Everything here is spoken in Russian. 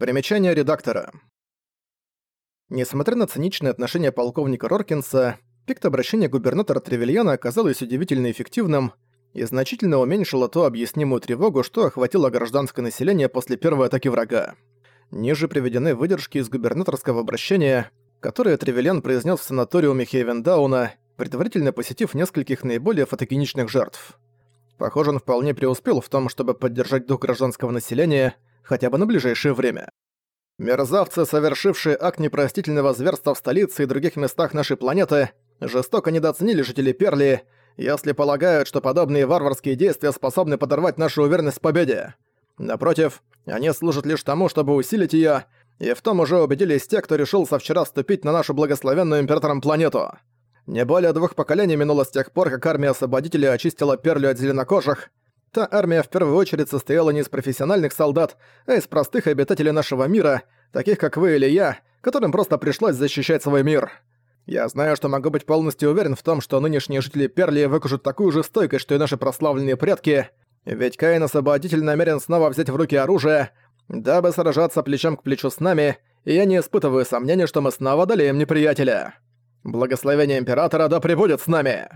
Примечание редактора. Несмотря на циничное отношение полковника Роркинса, пикт обращения губернатора Тревельяна оказалось удивительно эффективным и значительно уменьшило ту объяснимую тревогу, что охватило гражданское население после первой атаки врага. Ниже приведены выдержки из губернаторского обращения, которое Тревельян произнес в санаториуме Хейвендауна, предварительно посетив нескольких наиболее фотогеничных жертв. Похоже, он вполне преуспел в том, чтобы поддержать дух гражданского населения хотя бы на ближайшее время. Мерзавцы, совершившие акт непростительного зверства в столице и других местах нашей планеты, жестоко недооценили жителей Перли, если полагают, что подобные варварские действия способны подорвать нашу уверенность в победе. Напротив, они служат лишь тому, чтобы усилить её, и в том уже убедились те, кто решил со вчера вступить на нашу благословенную императором планету. Не более двух поколений минуло с тех пор, как армия освободителей очистила Перлю от зеленокожих. Та армия в первую очередь состояла не из профессиональных солдат, а из простых обитателей нашего мира, таких как вы или я, которым просто пришлось защищать свой мир. Я знаю, что могу быть полностью уверен в том, что нынешние жители Перли выкажут такую же стойкость, что и наши прославленные предки, ведь Каин Освободитель намерен снова взять в руки оружие, дабы сражаться плечом к плечу с нами, и я не испытываю сомнений, что мы снова одолеем неприятеля. Благословение Императора да пребудет с нами!»